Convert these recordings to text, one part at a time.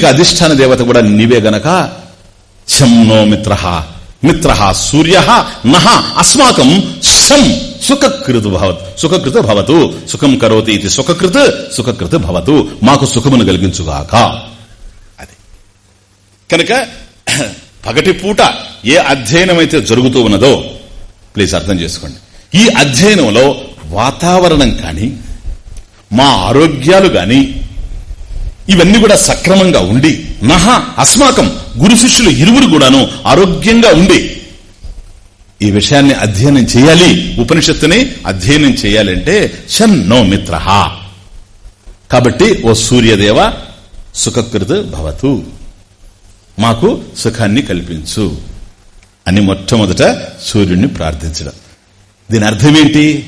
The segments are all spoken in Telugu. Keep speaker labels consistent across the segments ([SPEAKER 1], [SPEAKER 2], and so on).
[SPEAKER 1] ఇక అధిష్టాన దేవత కూడా నీవే గనక? శం మిత్ర మిత్ర సూర్య నహ అస్మాకం శం సుఖకృతు భవత్. సుఖకృత భవతు. సుఖం కరోతి ఇది సుఖకృత్ సుఖకృత భవతు. మాకు సుఖమును కలిగించుగాక. అది. కనుక పగటి పూట ఏ అధ్యయనం అయితే జరుగుతూ ఉన్నదో ప్లీజ్ అర్థం చేసుకోండి. ఈ అధ్యయనంలో వాతావరణం కానీ మా ఆరోగ్యాలు కానీ ఇవన్నీ కూడా సక్రమంగా ఉండి నహ అస్మాకం గురు శిష్యులు ఇరువురు కూడాను ఆరోగ్యంగా ఉండి ఈ విషయాన్ని అధ్యయనం చేయాలి. ఉపనిషత్తుని అధ్యయనం చేయాలంటే షన్నో మిత్ర కాబట్టి ఓ సూర్యదేవ సుఖకృత భవతు. మాకు సుఖాన్ని కల్పించు అని మొట్టమొదట సూర్యుడిని ప్రార్థించడం. దీని అర్థమేంటి?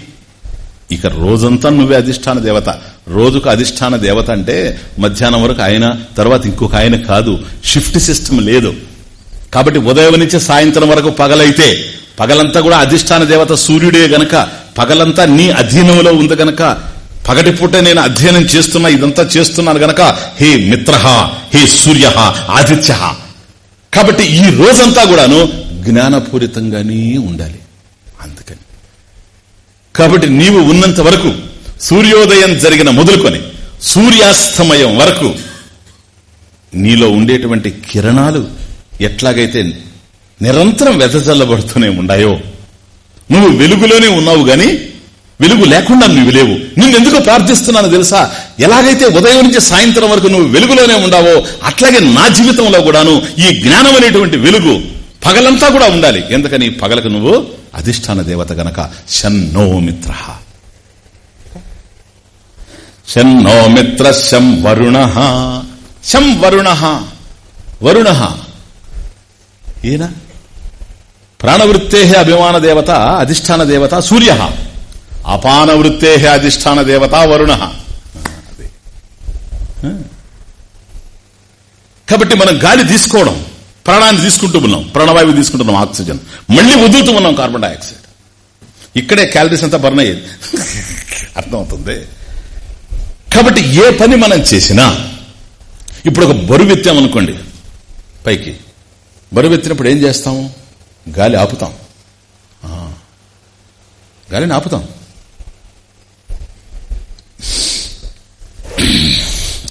[SPEAKER 1] ఇక రోజంతా నువ్వే అధిష్టాన దేవత. రోజుకు అధిష్టాన దేవత అంటే మధ్యాహ్నం వరకు ఆయన తర్వాత ఇంకొక ఆయన కాదు. షిఫ్ట్ సిస్టమ్ లేదు. కాబట్టి ఉదయం నుంచి సాయంత్రం వరకు పగలైతే పగలంతా కూడా అధిష్టాన దేవత సూర్యుడే గనక పగలంతా నీ అధీనంలో ఉంది గనక పగటి పూట నేను అధ్యయనం చేస్తున్నా ఇదంతా చేస్తున్నాను గనక హే మిత్ర హే సూర్య ఆదిత్య కాబట్టి ఈ రోజంతా కూడాను జ్ఞానపూరితంగానే ఉండాలి. అందుకని. కాబట్టి నీవు ఉన్నంత వరకు సూర్యోదయం జరిగిన మొదలుకొని సూర్యాస్తమయం వరకు నీలో ఉండేటువంటి కిరణాలు ఎట్లాగైతే నిరంతరం వెదజల్లబడుతూనే ఉండాయో నువ్వు వెలుగులోనే ఉన్నావు గాని వెలుగు లేకుండా నువ్వు లేవు. నిన్నెందుకు ప్రార్థిస్తున్నాను తెలుసా? ఎలాగైతే ఉదయం నుంచి సాయంత్రం వరకు నువ్వు వెలుగులోనే ఉండావో అట్లాగే నా జీవితంలో కూడాను ఈ జ్ఞానం అనేటువంటి వెలుగు పగలంతా కూడా ఉండాలి. ఎందుకని? పగలకు నువ్వు అధిష్టాన దేవత గనక షన్నో మిత్ర. శం నో మిత్ర శం వరుణ. శం వరుణ. వరుణ. ఈయన ప్రాణవృత్తే అభిమాన దేవత అధిష్టాన దేవత సూర్య. అపానవృత్తే అధిష్టాన దేవత వరుణ. కాబట్టి మనం గాలి తీసుకోవడం ప్రాణాన్ని తీసుకుంటూ ఉన్నాం ప్రాణవాయువు తీసుకుంటున్నాం ఆక్సిజన్. మళ్ళీ వదులుతూ ఉన్నాం కార్బన్ డైఆక్సైడ్. ఇక్కడే క్యాలరీస్ అంతా బర్న్ అయ్యేది. అర్థమవుతుంది? కాబట్టి ఏ పని మనం చేసినా ఇప్పుడు ఒక బరువు ఎత్తామనుకోండి పైకి. బరువు ఎత్తినప్పుడు ఏం చేస్తాము గాలి ఆపుతాం. గాలిని ఆపుతాం.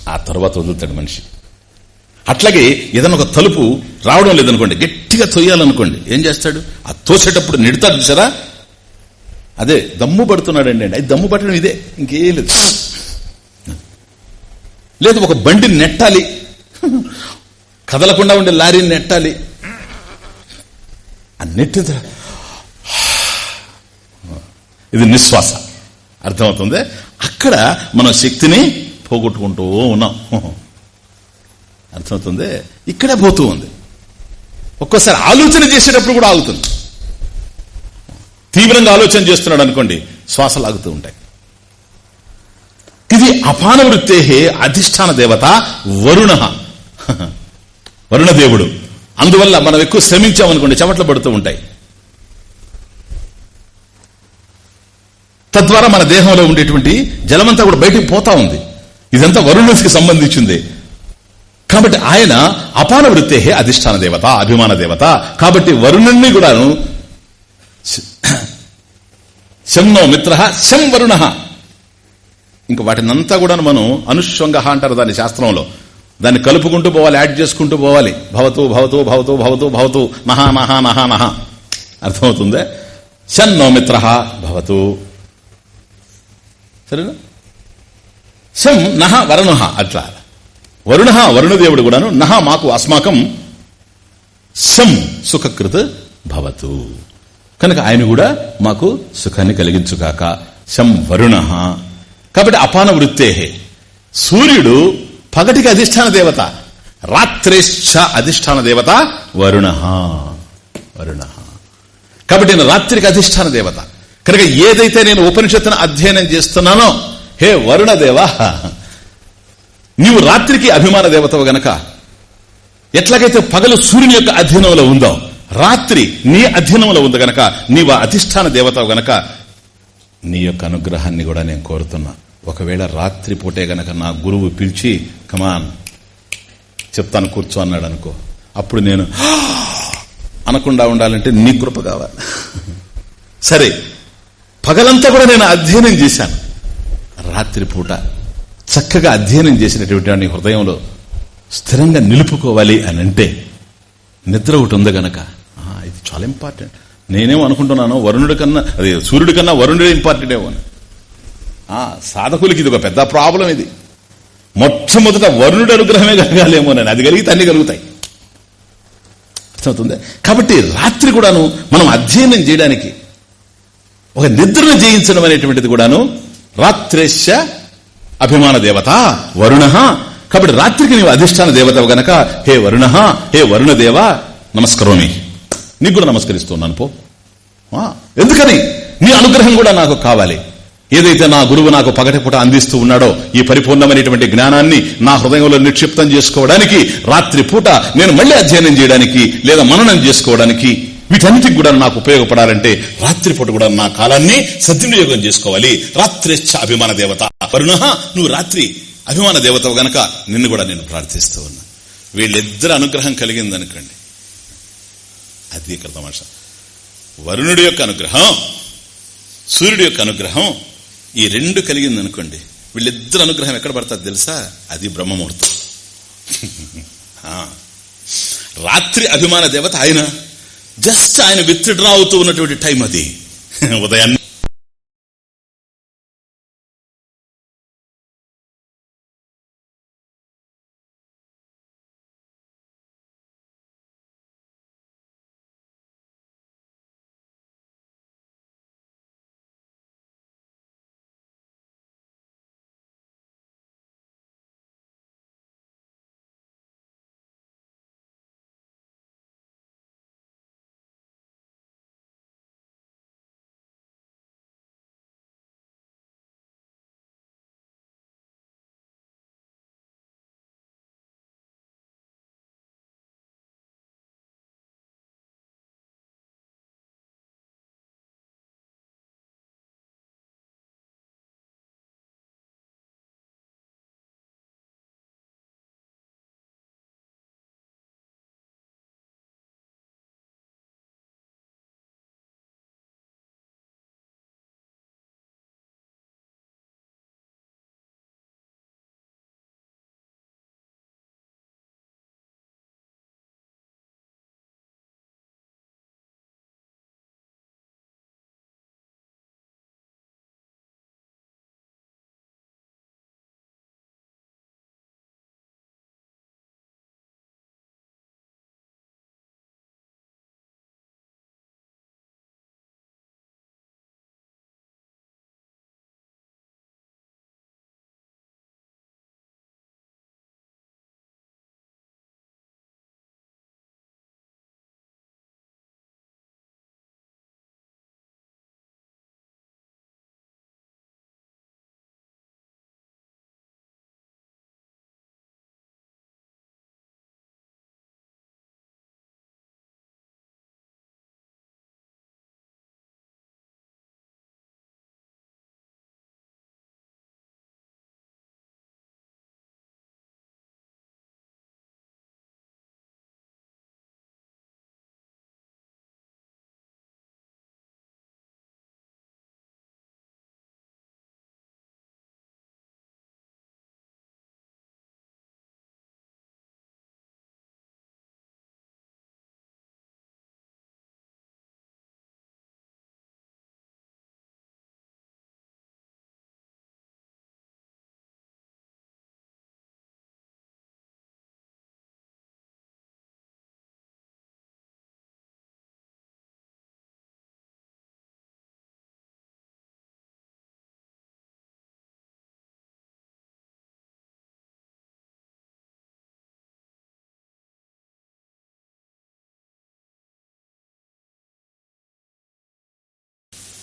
[SPEAKER 1] ఆ తర్వాత వదులుతాడు మనిషి. అట్లాగే ఏదైనా ఒక తలుపు రావడం లేదనుకోండి గట్టిగా తొయ్యాలనుకోండి ఏం చేస్తాడు? ఆ తోసేటప్పుడు నిడతాడు చూసారా? అదే దమ్ము పడుతున్నాడండి అండి. అది దమ్ము పట్టడం ఇదే ఇంకేం లేదు. లేదు ఒక బండిని నెట్టాలి. కదలకుండా ఉండే లారీని నెట్టాలి. అన్నిటి ఇది నిశ్వాస. అర్థమవుతుంది? అక్కడ మనం శక్తిని పోగొట్టుకుంటూ ఉన్నాం. అర్థమవుతుంది? ఇక్కడే పోతూ ఉంది. ఒక్కోసారి ఆలోచన చేసేటప్పుడు కూడా ఆగుతుంది. తీవ్రంగా ఆలోచన చేస్తున్నాడు అనుకోండి శ్వాస లాగుతూ ఉంటాయి. ఇది అపాన వృత్తేహే అధిష్టాన దేవత వరుణ. వరుణదేవుడు. అందువల్ల మనం ఎక్కువ శ్రమించామనుకోండి చెమట్లు పడుతూ ఉంటాయి. తద్వారా మన దేహంలో ఉండేటువంటి జలమంతా కూడా బయటికి పోతా ఉంది. ఇదంతా వరుణుడికి సంబంధించింది. కాబట్టి ఆయన అపాన వృత్తే అధిష్టాన దేవత అభిమాన దేవత. కాబట్టి వరుణుణ్ణి కూడాను శంనో మిత్ర శం వరుణ. ఇంక వాటినంతా కూడా మనం అనుష్వంగ అంటారు దాని శాస్త్రంలో. దాన్ని కలుపుకుంటూ పోవాలి యాడ్ చేసుకుంటూ పోవాలి. భవతు భవతు భవతు భవతు భవతు మహా మహా మహా మహా అర్థమవుతుంది? శన్నో మిత్ర భవతు. సరేనా? శం నహ వరుణ అట్లా. వరుణ వరుణదేవుడు కూడాను నహ మాకు అస్మాకం శం సుఖకృత్ భవతు. కనుక ఆయన కూడా మాకు సుఖాన్ని కలిగించుగాక. శం వరుణ. కాబట్టి అపాన వృత్తే సూర్యుడు పగటికి అధిష్టాన దేవత రాత్రేశ్చ అధిష్టాన దేవత వరుణ వరుణ. కాబట్టి నేను రాత్రికి అధిష్టాన దేవత. కనుక ఏదైతే నేను ఉపనిషత్తును అధ్యయనం చేస్తున్నానో హే వరుణ దేవ నీవు రాత్రికి అభిమాన దేవతవు గనక ఎట్లాగైతే పగలు సూర్యుని యొక్క అధీనంలో ఉందో రాత్రి నీ అధీనంలో ఉంది గనక నీవు అధిష్టాన దేవతవు గనక నీ యొక్క అనుగ్రహాన్ని కూడా నేను కోరుతున్నా. ఒకవేళ రాత్రి పూటే గనక నా గురువు పిలిచి కమాన్ చెప్తాను కూర్చో అన్నాడు అనుకో. అప్పుడు నేను అనకుండా ఉండాలంటే నీ కృప కావాలి. సరే పగలంతా కూడా నేను అధ్యయనం చేశాను. రాత్రిపూట చక్కగా అధ్యయనం చేసినటువంటి వాడిని హృదయంలో స్థిరంగా నిలుపుకోవాలి అని అంటే నిద్ర ఒకటి ఉంది గనక. ఇది చాలా ఇంపార్టెంట్. నేనేమో అనుకుంటున్నాను వరుణుడి కన్నా అదే సూర్యుడి కన్నా వరుణుడే ఇంపార్టెంట్ ఏమో అని. ఆ సాధకులకి ఇది ఒక పెద్ద ప్రాబ్లం ఇది. మొట్టమొదట వరుణుడి అనుగ్రహమే కలగాలేమో నేను అది కలిగితే అన్ని కలుగుతాయి. అర్థమవుతుంది? కాబట్టి రాత్రి కూడాను మనం అధ్యయనం చేయడానికి ఒక నిద్రను జయించడం అనేటువంటిది కూడాను రాత్రేశ అభిమాన దేవత వరుణ. కాబట్టి రాత్రికి నీవు అధిష్టాన దేవత గనక హే వరుణ హే వరుణ దేవ నమస్కరోమి. నీకు కూడా నమస్కరిస్తున్నాను పో. ఎందుకని? నీ అనుగ్రహం కూడా నాకు కావాలి. ఏదైతే నా గురువు నాకు పగటిపూట అందిస్తూ ఉన్నాడో ఈ పరిపూర్ణమైనటువంటి జ్ఞానాన్ని నా హృదయంలో నిక్షిప్తం చేసుకోవడానికి రాత్రి పూట నేను మళ్ళీ అధ్యయనం చేయడానికి లేదా మననం చేసుకోవడానికి వీటన్నిటికి కూడా నాకు ఉపయోగపడాలంటే రాత్రిపూట కూడా నా కాలాన్ని సద్వినియోగం చేసుకోవాలి. రాత్రేచ్ఛ అభిమాన దేవత. వరుణ నువ్వు రాత్రి అభిమాన దేవత గనక నిన్ను కూడా నేను ప్రార్థిస్తూ ఉన్నా. వీళ్ళిద్దరు అనుగ్రహం కలిగిందనుకోండి. అది ఇక్కడ వరుణుడి యొక్క అనుగ్రహం సూర్యుడి యొక్క అనుగ్రహం ఈ రెండు కలిగింది అనుకోండి వీళ్ళిద్దరు అనుగ్రహం ఎక్కడ పడుతుంది తెలుసా? అది బ్రహ్మముహూర్తం. రాత్రి అభిమాన దేవత ఆయన జస్ట్ ఆయన విత్డ్రా అవుతూ ఉన్నటువంటి టైం అది. ఉదయాన్నే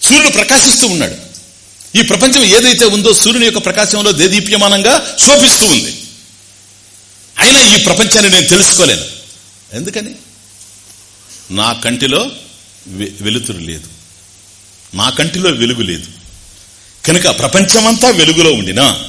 [SPEAKER 1] సూర్యుడు ప్రకాశిస్తూ ఉన్నాడు. ఈ ప్రపంచం ఏదైతే ఉందో సూర్యుని యొక్క ప్రకాశంలో దేదీప్యమానంగా శోభిస్తూ ఉంది. అయినా ఈ ప్రపంచాన్ని నేను తెలుసుకోలేను. ఎందుకని? నా కంటిలో వె- వెలుతురు లేదు. నా కంటిలో వెలుగు లేదు. కనుక ప్రపంచమంతా వెలుగులో ఉండినా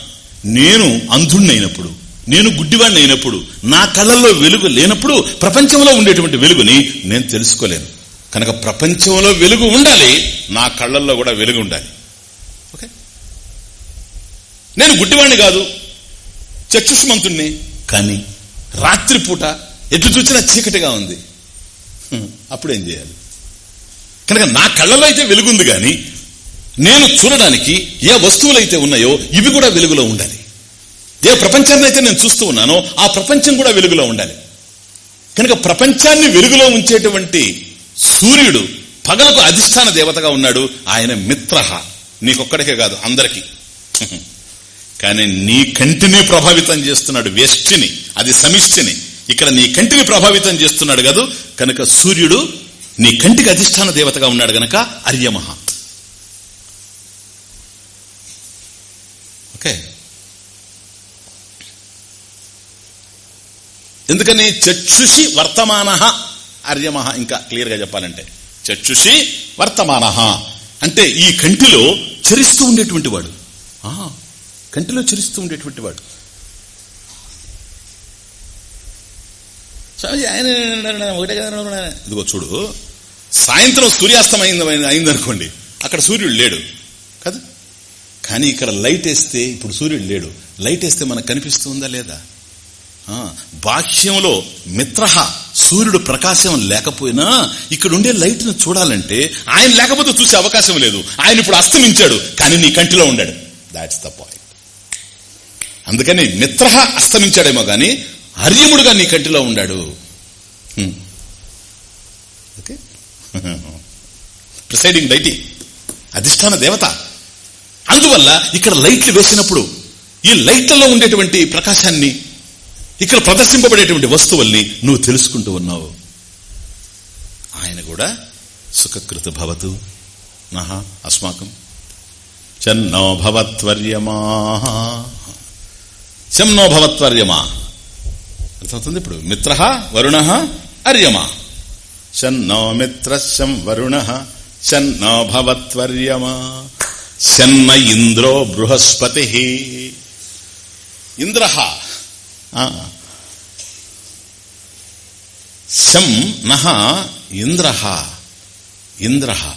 [SPEAKER 1] నేను అంధుణ్ణైనప్పుడు నేను గుడ్డివాణ్ణి అయినప్పుడు నా కళ్ళల్లో వెలుగు లేనప్పుడు ప్రపంచంలో ఉండేటువంటి వెలుగుని నేను తెలుసుకోలేను. కనుక ప్రపంచంలో వెలుగు ఉండాలి నా కళ్ళల్లో కూడా వెలుగు ఉండాలి. ఓకే? నేను గుడ్డివాణ్ణి కాదు చక్షుష్మంతుణ్ణి. కానీ రాత్రిపూట ఎటు చూసినా చీకటిగా ఉంది. అప్పుడేం చేయాలి? కనుక నా కళ్ళలో అయితే వెలుగుంది గాని నేను చూడడానికి ఏ వస్తువులైతే ఉన్నాయో ఇవి కూడా వెలుగులో ఉండాలి. ఏ ప్రపంచాన్ని అయితే నేను చూస్తూ ఉన్నానో ఆ ప్రపంచం కూడా వెలుగులో ఉండాలి. కనుక ప్రపంచాన్ని వెలుగులో ఉంచేటువంటి సూర్యుడు పగలకు అధిష్టాన దేవతగా ఉన్నాడు ఆయన మిత్రహ. నీకొక్కడికే కాదు అందరికీ. కానీ నీ కంటిని ప్రభావితం చేస్తున్నాడు వ్యష్టిని అది సమిష్టిని. ఇక్కడ నీ కంటిని ప్రభావితం చేస్తున్నాడు కాదు కనుక సూర్యుడు నీ కంటికి అధిష్టాన దేవతగా ఉన్నాడు గనక అర్యమహ ఓకే? ఎందుకని? చక్షుషి వర్తమాన అర్యమహ ఇంకా క్లియర్గా చెప్పాలంటే. చక్షుషి వర్తమాన. అంటే ఈ కంటిలో చరిస్తూ ఉండేటువంటి వాడు. కంటిలో చరిస్తూ ఉండేటువంటి వాడు. స్వామిజీ ఆయన ఒకటే కదా ఇదిగో చూడు. సాయంత్రం సూర్యాస్తం అయిందనుకోండి. అక్కడ సూర్యుడు లేడు. కదా. కానీ ఇక్కడ లైట్ వేస్తే ఇప్పుడు సూర్యుడు లేడు. లైట్ వేస్తే మనకు కనిపిస్తుందా లేదా? బాహ్యంలో మిత్రహ సూర్యుడు ప్రకాశం లేకపోయినా ఇక్కడ ఉండే లైట్ను చూడాలంటే ఆయన లేకపోతే చూసే అవకాశం లేదు. ఆయన ఇప్పుడు అస్తమించాడు కానీ నీ కంటిలో ఉండాడు దాట్స్ ద పాయింట్ అందుకని మిత్రహ అస్తమించాడేమో గాని హర్యముడుగా నీ కంటిలో ఉండాడు. ఓకే ప్రిసైడింగ్ లైటి అధిష్టాన దేవత. అందువల్ల ఇక్కడ లైట్లు వేసినప్పుడు ఈ లైట్లలో ఉండేటువంటి ప్రకాశాన్ని ఇక్కడ ప్రదర్శింపబడేటువంటి వస్తువుల్ని నువ్వు తెలుసుకుంటూ ఉన్నావు. ఆయన కూడా సుఖకృత భవతు. నహ అస్మాకం. చన్నో భవత్వర్యమా? శం నో భవత్వర్యమా? అర్థమవుతుంది ఇప్పుడు. మిత్ర వరుణ అర్యమా? శన్నో మిత్ర శం వరుణ శన్నో భవత్వర్యమా? శన్న ఇంద్రో బృహస్పతి. ఇంద్ర శం నహ ఇంద్ర. ఇంద్ర.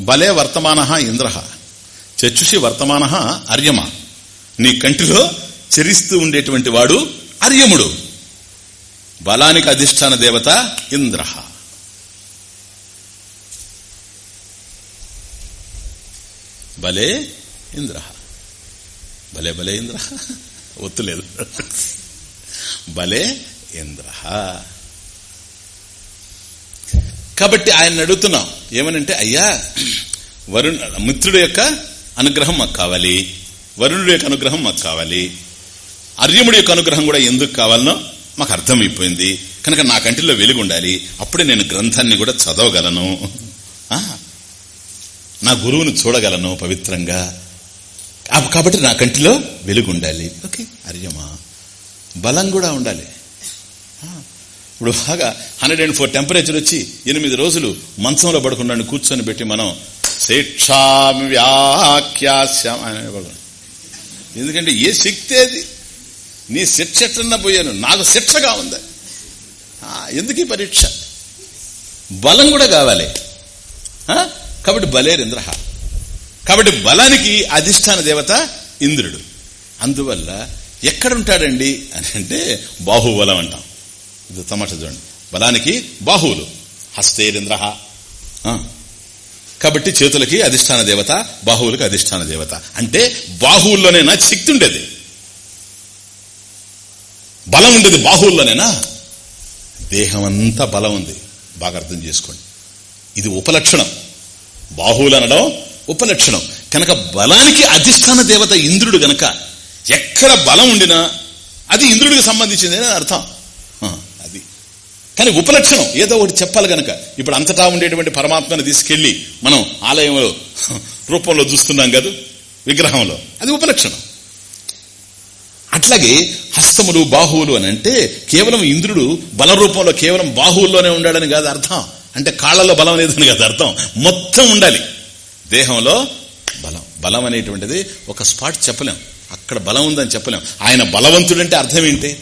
[SPEAKER 1] బలే వర్తమాన ఇంద్ర. చచ్చుషి వర్తమాన అర్యమ. నీ కంటిలో చరిస్తూ ఉండేటువంటి వాడు అర్యముడు. బలానికి అధిష్టాన దేవత ఇంద్ర. బలే ఇంద్ర. భలే భలే ఇంద్ర. ఒత్తులేదు. భలే ఇంద్ర. కాబట్టి ఆయన అడుగుతున్నాం. ఏమనంటే అయ్యా వరుణ్ మిత్రుడు యొక్క అనుగ్రహం మాకు కావాలి. వరుణుడి యొక్క అనుగ్రహం మాకు కావాలి. అర్యముడి యొక్క అనుగ్రహం కూడా ఎందుకు కావాలనో మాకు అర్థమైపోయింది. కనుక నా కంటిలో వెలుగు ఉండాలి అప్పుడే నేను గ్రంథాన్ని కూడా చదవగలను. నా గురువును చూడగలను పవిత్రంగా. కాబట్టి నా కంటిలో వెలుగు ఉండాలి ఓకే అర్యమా. బలం కూడా ఉండాలి. ఇప్పుడు బాగా హండ్రెడ్ అండ్ ఫోర్ టెంపరేచర్ వచ్చి ఎనిమిది రోజులు మంచంలో పడుకున్నాను కూర్చొని పెట్టి మనం శిక్షా వ్యాఖ్యాస్యాం అని ఎందుకంటే ఏ శక్తి అది? నీ శిక్ష ఎట్లన్నా పోయాను. నాకు శిక్షగా ఉంది. ఆ, ఎందుకు ఈ పరీక్ష? బలం కూడా కావాలి. కాబట్టి బలేరింద్ర కాబట్టి బలానికి అధిష్టాన దేవత ఇంద్రుడు. అందువల్ల ఎక్కడుంటాడండి అని అంటే బాహుబలం అంటాం. ఇది తమాష చూడండి. బలానికి బాహువులు. హస్తేరింద్ర. కాబట్టి చేతులకి అధిష్టాన దేవత బాహువులకి అధిష్టాన దేవత. అంటే బాహువుల్లోనేనా శక్తి ఉండేది. బలం ఉండేది బాహువుల్లోనేనా? దేహం అంతా బలం ఉంది. బాగా అర్థం చేసుకోండి. ఇది ఉపలక్షణం. బాహువులు అనడం ఉపలక్షణం. కనుక బలానికి అధిష్టాన దేవత ఇంద్రుడు గనక ఎక్కడ బలం ఉండినా అది ఇంద్రుడికి సంబంధించింది అర్థం. అది. కానీ ఉపలక్షణం ఏదో ఒకటి చెప్పాలి గనక. ఇప్పుడు అంతటా ఉండేటువంటి పరమాత్మను తీసుకెళ్ళి మనం ఆలయంలో రూపంలో చూస్తున్నాం కదా విగ్రహంలో. అది ఉపలక్షణం. అట్లాగే హస్తములు బాహువులు అని అంటే కేవలం ఇంద్రుడు బల రూపంలో కేవలం బాహువుల్లోనే ఉండాడని కాదు అర్థం. అంటే కాళ్ళలో బలం లేదని కాదు అర్థం. మొత్తం ఉండాలి. దేహంలో బలం. బలం అనేటువంటిది ఒక స్పాట్ చెప్పలేం. అక్కడ బలం ఉందని చెప్పలేం. ఆయన బలవంతుడంటే అర్థం ఏంటి?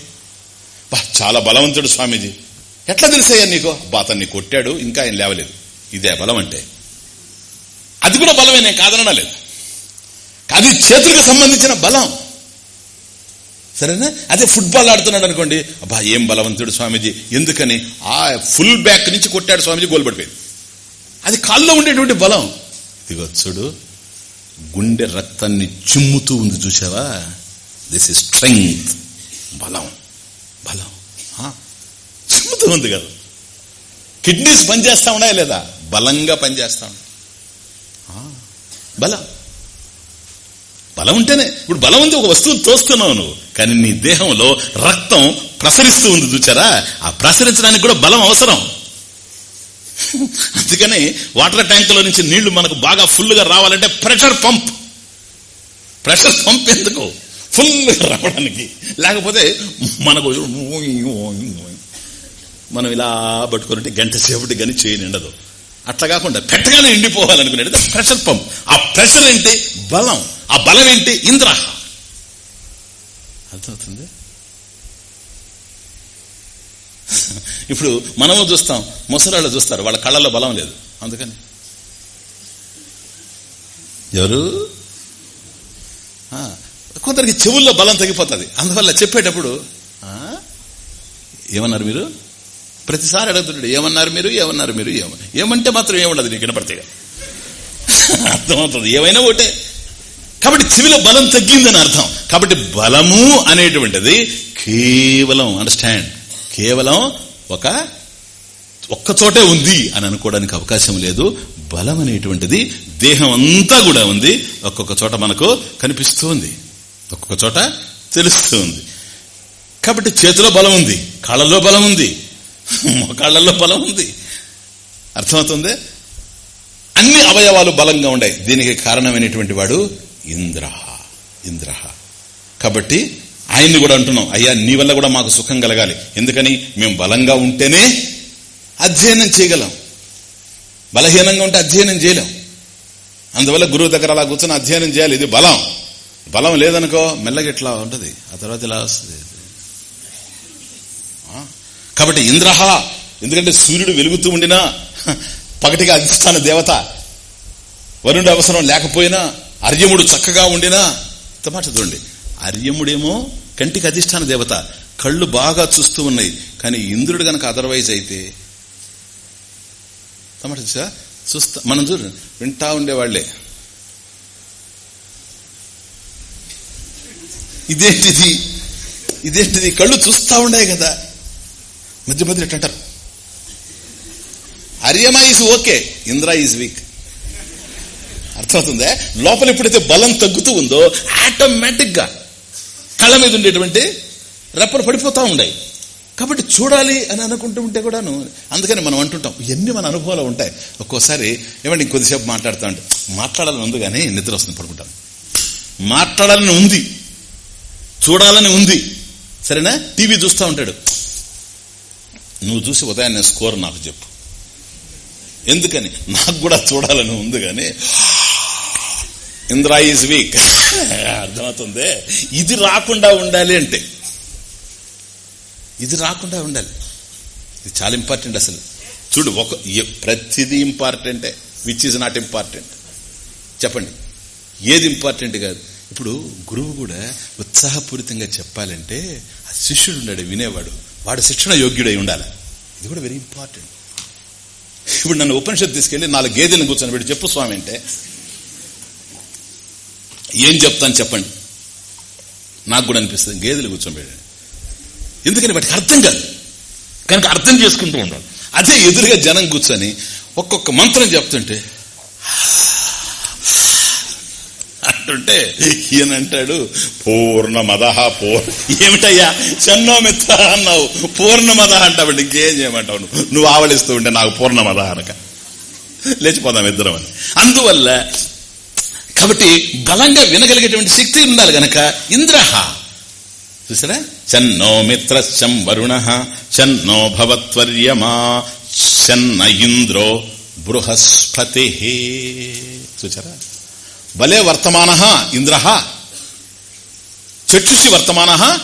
[SPEAKER 1] చాలా బలవంతుడు స్వామీజీ. ఎట్లా తెలిసాయా నీకు? బా అతన్ని కొట్టాడు ఇంకా ఆయన లేవలేదు. ఇదే బలం అంటే. అది కూడా బలమే నేను కాదనడం లేదు. అది చేతులకు సంబంధించిన బలం. సరేనా? అదే ఫుట్బాల్ ఆడుతున్నాడు అనుకోండి అబ్బా ఏం బలవంతుడు స్వామీజీ. ఎందుకని? ఆ ఫుల్ బ్యాక్ నుంచి కొట్టాడు స్వామీజీ గోల్ పడిపోయింది. అది కాల్లో ఉండేటువంటి బలం. దిగొచ్చుడు గుండె రక్తాన్ని చిమ్ముతూ ఉంది చూసావా దిస్ ఇస్ స్ట్రెంగ్త్ బలం బలం. చిమ్ముతూ ఉంది కదా. కిడ్నీస్ పనిచేస్తా ఉన్నాయా లేదా? బలంగా పనిచేస్తా ఉన్నాయి. బలం. బలం ఉంటేనే ఇప్పుడు బలం ఉంది ఒక వస్తువు తోస్తున్నావు నువ్వు. కానీ నీ దేహంలో రక్తం ప్రసరిస్తూ ఉంది చూచారా ఆ ప్రసరించడానికి కూడా బలం అవసరం. అందుకని వాటర్ ట్యాంకులో నుంచి నీళ్ళు మనకు బాగా ఫుల్గా రావాలంటే ప్రెషర్ పంప్. ప్రెషర్ పంప్ ఎందుకు? ఫుల్గా రావడానికి. లేకపోతే మనకు మనం ఇలా పట్టుకున్నట్టు గంట సేపటి కానీ చేయనిండదు అట్లా కాకుండా పెట్టగానే ఎండిపోవాలనుకునేది ప్రెషర్ పంప్. ఆ ప్రెషర్ ఏంటి? బలం. ఆ బలం ఏంటి? ఇంద్ర అర్థమవుతుంది? ఇప్పుడు మనము చూస్తాం ముసలాళ్ళు చూస్తారు వాళ్ళ కళ్ళల్లో బలం లేదు. అందుకని. ఎవరు? కొందరికి చెవుల్లో బలం తగ్గిపోతుంది. అందువల్ల చెప్పేటప్పుడు ఏమన్నారు మీరు? ప్రతిసారి అడుగుతుంటాడు ఏమన్నారు మీరు ఏమన్నారు మీరు ఏమంటే మాత్రం ఏముండదు నీకు వినపడితే అర్థమవుతుంది. ఏమైనా ఒకటే. కాబట్టి చెవిలో బలం తగ్గిందని అర్థం. కాబట్టి బలము అనేటువంటిది కేవలం అండర్స్టాండ్ కేవలం ఒక ఒక్క చోటే ఉంది అని అనుకోవడానికి అవకాశం లేదు. బలం అనేటువంటిది దేహం అంతా కూడా ఉంది. ఒక్కొక్క చోట మనకు కనిపిస్తూ ఉంది. ఒక్కొక్క చోట తెలుస్తూ ఉంది. కాబట్టి చేతిలో బలం ఉంది. కాళ్ళలో బలం ఉంది. కాళ్ళల్లో బలం ఉంది. అర్థమవుతుంది? అన్ని అవయవాలు బలంగా ఉన్నాయి దీనికి కారణమైనటువంటి వాడు ఇంద్ర. ఇంద్ర. కాబట్టి ఆయన్ని కూడా అంటున్నాం అయ్యా నీ వల్ల కూడా మాకు సుఖం కలగాలి. ఎందుకని? మేము బలంగా ఉంటేనే అధ్యయనం చేయగలం. బలహీనంగా ఉంటే అధ్యయనం చేయలేం. అందువల్ల గురువు దగ్గర అలా కూర్చొని అధ్యయనం చేయాలి. ఇది బలం. బలం లేదనుకో మెల్లగా ఇట్లా ఉంటుంది? ఆ తర్వాత ఇలా వస్తుంది? కాబట్టి ఇంద్రహ ఎందుకంటే సూర్యుడు వెలుగుతూ ఉండినా పగటిగా అధిష్టాన దేవత. వరుణుడు అవసరం లేకపోయినా అర్యముడు చక్కగా ఉండినా తమాట చూడండి. అర్యముడేమో కంటికి అధిష్టాన దేవత కళ్ళు బాగా చూస్తూ ఉన్నాయి. కానీ ఇంద్రుడు గనక అదర్వైజ్ అయితే చూసా చూస్తా మనం చూడు వింటా ఉండేవాళ్ళే ఇదేంటిది? ఇదేంటిది? కళ్ళు చూస్తా ఉండే కదా. మధ్య మధ్య ఎట్టంటారు Aryama is okay Indra is weak అర్థమవుతుందే? లోపల ఎప్పుడైతే బలం తగ్గుతూ ఉందో ఆటోమేటిక్గా కళ్ళ మీద ఉండేటువంటి రెప్పలు పడిపోతా ఉన్నాయి కాబట్టి చూడాలి అని అనుకుంటూ ఉంటే కూడాను అందుకని మనం అంటుంటాం ఇవన్నీ మన అనుభవాలు ఉంటాయి. ఒక్కోసారి ఏమంటే ఇంకొద్దిసేపు మాట్లాడుతూ ఉంటే మాట్లాడాలని ఉంది కానీ నిద్ర వస్తుంది పడుకుంటాను మాట్లాడాలని ఉంది. చూడాలని ఉంది. సరేనా? టీవీ చూస్తూ ఉంటాడు. నువ్వు చూసి ఉదయాన్నే స్కోర్ నాకు చెప్పు. ఎందుకని? నాకు కూడా చూడాలని ఉంది కానీ ఇంద్రా ఈజ్ వీక్. అర్థమవుతుంది? ఇది రాకుండా ఉండాలి అంటే. ఇది రాకుండా ఉండాలి. ఇది చాలా ఇంపార్టెంట్ అసలు. చూడు ఒక ప్రతిదీ ఇంపార్టెంటే విచ్ ఈజ్ నాట్ ఇంపార్టెంట్ చెప్పండి. ఏది ఇంపార్టెంట్ కాదు. ఇప్పుడు గురువు కూడా ఉత్సాహపూరితంగా చెప్పాలంటే ఆ శిష్యుడు ఉన్నాడు వినేవాడు. వాడు శిక్షణ యోగ్యుడై ఉండాలి. ఇది కూడా వెరీ ఇంపార్టెంట్ ఇప్పుడు నన్ను ఉపనిషత్తు తీసుకెళ్ళి నాలుగు గేదెలను కూర్చొని పెట్టి చెప్పు స్వామి అంటే ఏం చెప్తాను చెప్పండి. నాకు కూడా అనిపిస్తుంది. గేదెలు కూర్చోబెట్టండి ఎందుకని? వాటికి అర్థం కాదు. కనుక అర్థం చేసుకుంటూ ఉండాలి. అదే ఎదురుగా జనం కూర్చొని ఒక్కొక్క మంత్రం చెప్తుంటే అంటుంటే ఈయన అంటాడు పూర్ణమద పూర్ణ ఏమిటయ్యా? చన్నోమిత్ర అన్నావు. పూర్ణమద అంటావండి ఇంకేం చేయమంటావు నువ్వు? నువ్వు ఆవలిస్తూ ఉంటే నాకు పూర్ణమద అనక. లేచిపోదాం ఇద్దరం అని. అందువల్ల కాబట్టి బలంగా వినగలిగేటువంటి శక్తి ఉండాలి గనక ఇంద్రహ చూసారా? చన్నో మిత్రం వరుణ చన్నో భవత్వర్యమా చన్న ఇంద్రో బృహస్పతి. చూసారా? బలే వర్తమాన ఇంద్ర. చక్షుషి వర్తమాన